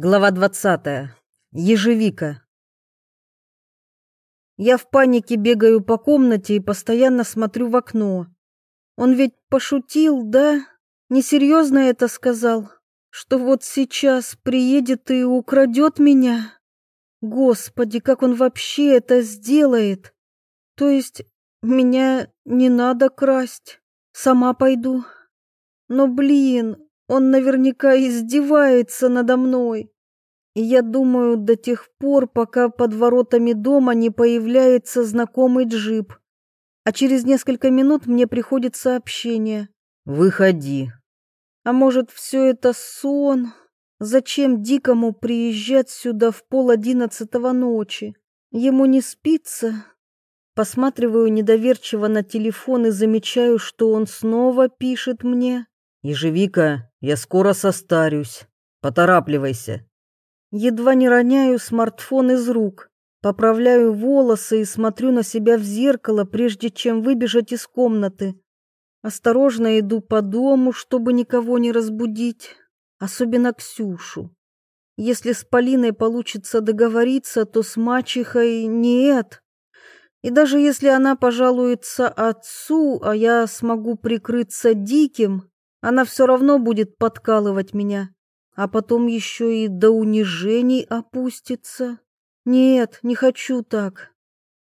Глава 20. Ежевика. Я в панике бегаю по комнате и постоянно смотрю в окно. Он ведь пошутил, да? Несерьезно это сказал, что вот сейчас приедет и украдет меня. Господи, как он вообще это сделает? То есть меня не надо красть, сама пойду. Но, блин, он наверняка издевается надо мной. И я думаю до тех пор, пока под воротами дома не появляется знакомый джип. А через несколько минут мне приходит сообщение. «Выходи». А может, все это сон? Зачем Дикому приезжать сюда в пол одиннадцатого ночи? Ему не спится? Посматриваю недоверчиво на телефон и замечаю, что он снова пишет мне. «Ежевика, я скоро состарюсь. Поторапливайся». Едва не роняю смартфон из рук. Поправляю волосы и смотрю на себя в зеркало, прежде чем выбежать из комнаты. Осторожно иду по дому, чтобы никого не разбудить, особенно Ксюшу. Если с Полиной получится договориться, то с мачехой нет. И даже если она пожалуется отцу, а я смогу прикрыться диким, она все равно будет подкалывать меня, а потом еще и до унижений опустится. Нет, не хочу так.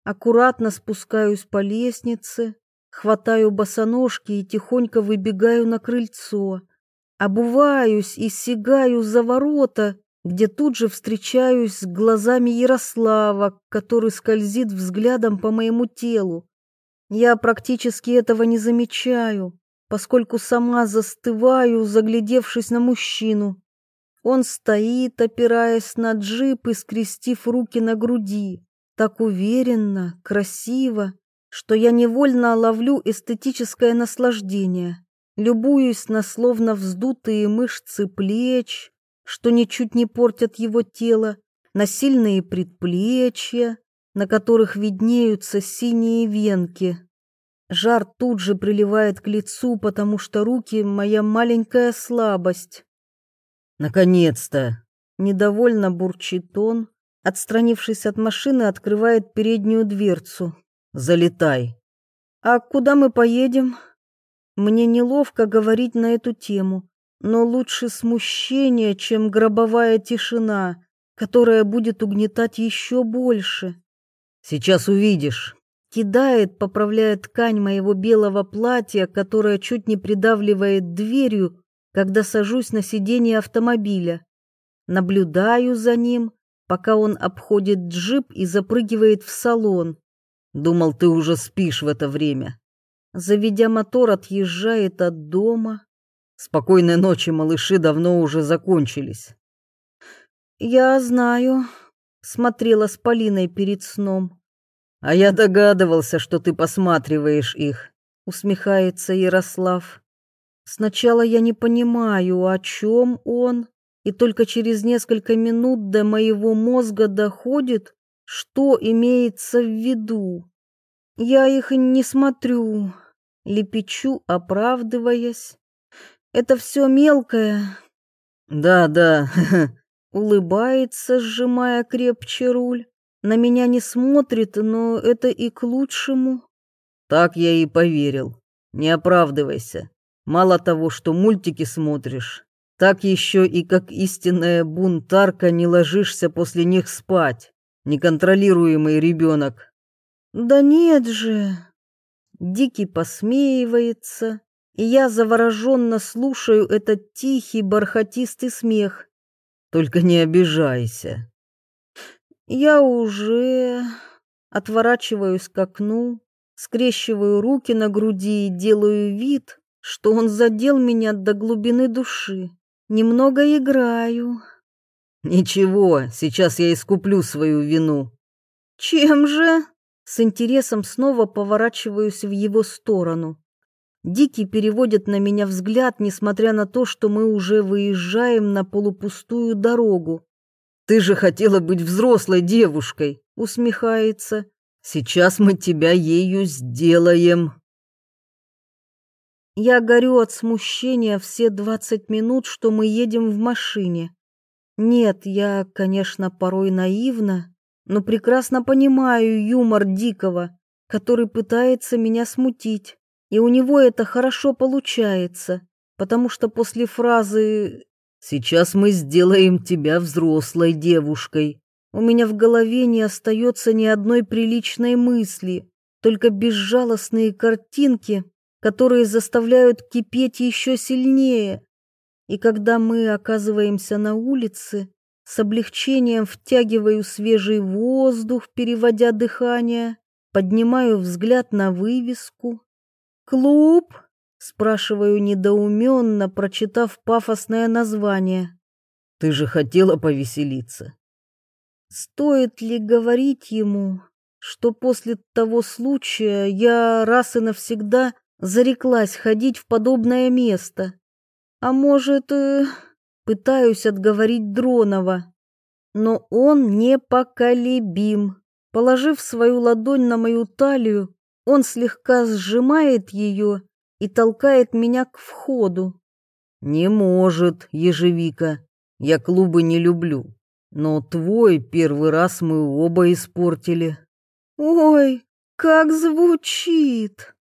Аккуратно спускаюсь по лестнице, хватаю босоножки и тихонько выбегаю на крыльцо. Обуваюсь и сигаю за ворота, где тут же встречаюсь с глазами Ярослава, который скользит взглядом по моему телу. Я практически этого не замечаю, поскольку сама застываю, заглядевшись на мужчину. Он стоит, опираясь на джип и скрестив руки на груди, так уверенно, красиво, что я невольно ловлю эстетическое наслаждение, любуюсь на словно вздутые мышцы плеч, что ничуть не портят его тело, на сильные предплечья, на которых виднеются синие венки. Жар тут же приливает к лицу, потому что руки — моя маленькая слабость. «Наконец-то!» — недовольно бурчит он, отстранившись от машины, открывает переднюю дверцу. «Залетай!» «А куда мы поедем?» Мне неловко говорить на эту тему, но лучше смущение, чем гробовая тишина, которая будет угнетать еще больше. «Сейчас увидишь!» Кидает, поправляя ткань моего белого платья, которое чуть не придавливает дверью, когда сажусь на сиденье автомобиля. Наблюдаю за ним, пока он обходит джип и запрыгивает в салон. Думал, ты уже спишь в это время. Заведя мотор, отъезжает от дома. Спокойной ночи, малыши, давно уже закончились. Я знаю, смотрела с Полиной перед сном. А я догадывался, что ты посматриваешь их, усмехается Ярослав. Сначала я не понимаю, о чем он, и только через несколько минут до моего мозга доходит, что имеется в виду. Я их не смотрю, лепечу, оправдываясь. Это все мелкое. Да, да, улыбается, сжимая крепче руль. На меня не смотрит, но это и к лучшему. Так я и поверил. Не оправдывайся. Мало того, что мультики смотришь, так еще и как истинная бунтарка не ложишься после них спать. Неконтролируемый ребенок. Да нет же. Дикий посмеивается, и я завороженно слушаю этот тихий бархатистый смех. Только не обижайся. Я уже отворачиваюсь к окну, скрещиваю руки на груди и делаю вид, что он задел меня до глубины души. Немного играю. Ничего, сейчас я искуплю свою вину. Чем же? С интересом снова поворачиваюсь в его сторону. Дикий переводит на меня взгляд, несмотря на то, что мы уже выезжаем на полупустую дорогу. Ты же хотела быть взрослой девушкой, усмехается. Сейчас мы тебя ею сделаем. Я горю от смущения все двадцать минут, что мы едем в машине. Нет, я, конечно, порой наивна, но прекрасно понимаю юмор Дикого, который пытается меня смутить. И у него это хорошо получается, потому что после фразы «Сейчас мы сделаем тебя взрослой девушкой», у меня в голове не остается ни одной приличной мысли, только безжалостные картинки, которые заставляют кипеть еще сильнее. И когда мы оказываемся на улице, с облегчением втягиваю свежий воздух, переводя дыхание, поднимаю взгляд на вывеску. «Клуб?» — спрашиваю недоуменно, прочитав пафосное название. «Ты же хотела повеселиться». Стоит ли говорить ему, что после того случая я раз и навсегда зареклась ходить в подобное место? А может, э, пытаюсь отговорить Дронова. Но он непоколебим. Положив свою ладонь на мою талию, он слегка сжимает ее и толкает меня к входу. «Не может, ежевика, я клубы не люблю, но твой первый раз мы оба испортили». «Ой, как звучит!»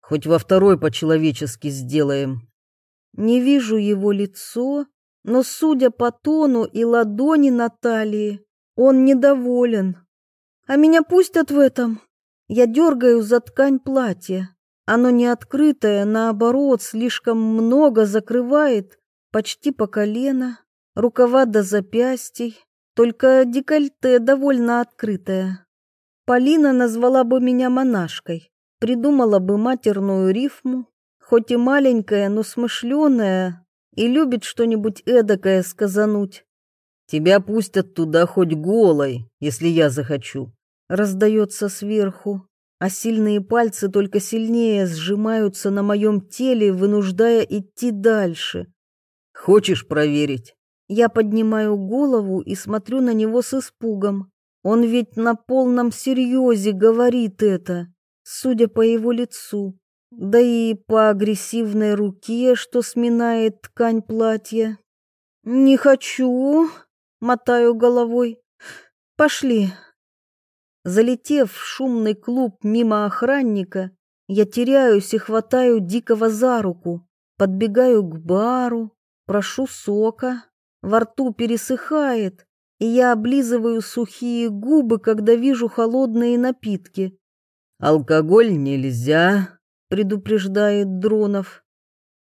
«Хоть во второй по-человечески сделаем». Не вижу его лицо, но, судя по тону и ладони Натальи, он недоволен. А меня пустят в этом. Я дергаю за ткань платья. Оно не открытое, наоборот, слишком много закрывает, почти по колено, рукава до запястий, только декольте довольно открытое. Полина назвала бы меня монашкой, придумала бы матерную рифму, хоть и маленькая, но смышленая, и любит что-нибудь эдакое сказануть. Тебя пустят туда хоть голой, если я захочу. Раздается сверху, а сильные пальцы только сильнее сжимаются на моем теле, вынуждая идти дальше. Хочешь проверить? Я поднимаю голову и смотрю на него с испугом. Он ведь на полном серьезе говорит это, судя по его лицу да и по агрессивной руке, что сминает ткань платья. «Не хочу», — мотаю головой. «Пошли». Залетев в шумный клуб мимо охранника, я теряюсь и хватаю Дикого за руку, подбегаю к бару, прошу сока, во рту пересыхает, и я облизываю сухие губы, когда вижу холодные напитки. «Алкоголь нельзя», предупреждает Дронов.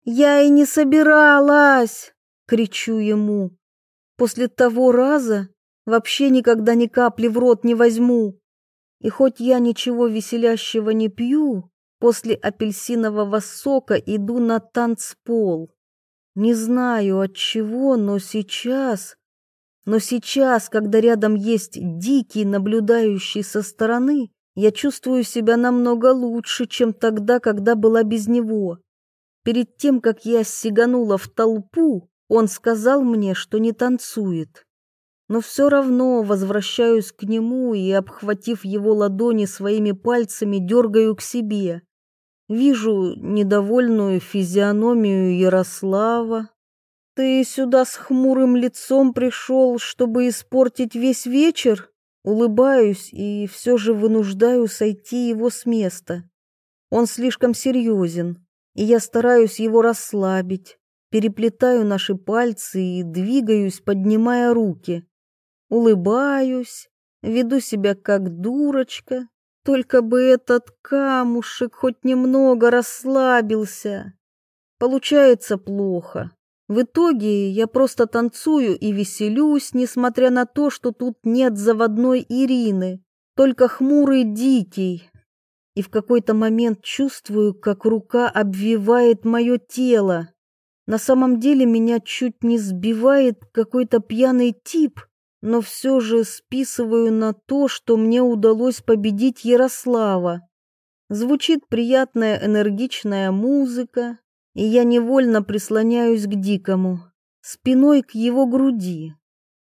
Я и не собиралась, кричу ему. После того раза вообще никогда ни капли в рот не возьму. И хоть я ничего веселящего не пью, после апельсинового сока иду на танцпол. Не знаю от чего, но сейчас, но сейчас, когда рядом есть дикий, наблюдающий со стороны, я чувствую себя намного лучше, чем тогда, когда была без него. Перед тем, как я сиганула в толпу, он сказал мне, что не танцует. Но все равно возвращаюсь к нему и, обхватив его ладони своими пальцами, дергаю к себе. Вижу недовольную физиономию Ярослава. «Ты сюда с хмурым лицом пришел, чтобы испортить весь вечер?» Улыбаюсь и все же вынуждаю сойти его с места. Он слишком серьезен, и я стараюсь его расслабить, переплетаю наши пальцы и двигаюсь, поднимая руки. Улыбаюсь, веду себя как дурочка, только бы этот камушек хоть немного расслабился. Получается плохо. В итоге я просто танцую и веселюсь, несмотря на то, что тут нет заводной Ирины, только хмурый дикий. И в какой-то момент чувствую, как рука обвивает мое тело. На самом деле меня чуть не сбивает какой-то пьяный тип, но все же списываю на то, что мне удалось победить Ярослава. Звучит приятная энергичная музыка, и я невольно прислоняюсь к дикому, спиной к его груди.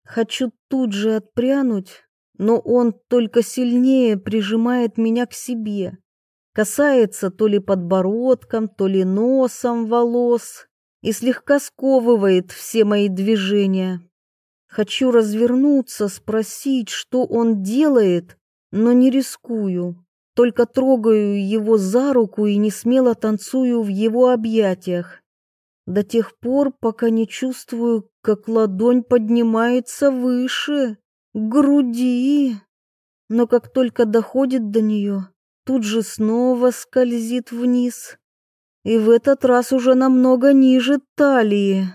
Хочу тут же отпрянуть, но он только сильнее прижимает меня к себе, касается то ли подбородком, то ли носом волос и слегка сковывает все мои движения. Хочу развернуться, спросить, что он делает, но не рискую. Только трогаю его за руку и не смело танцую в его объятиях. До тех пор, пока не чувствую, как ладонь поднимается выше, к груди. Но как только доходит до нее, тут же снова скользит вниз. И в этот раз уже намного ниже талии.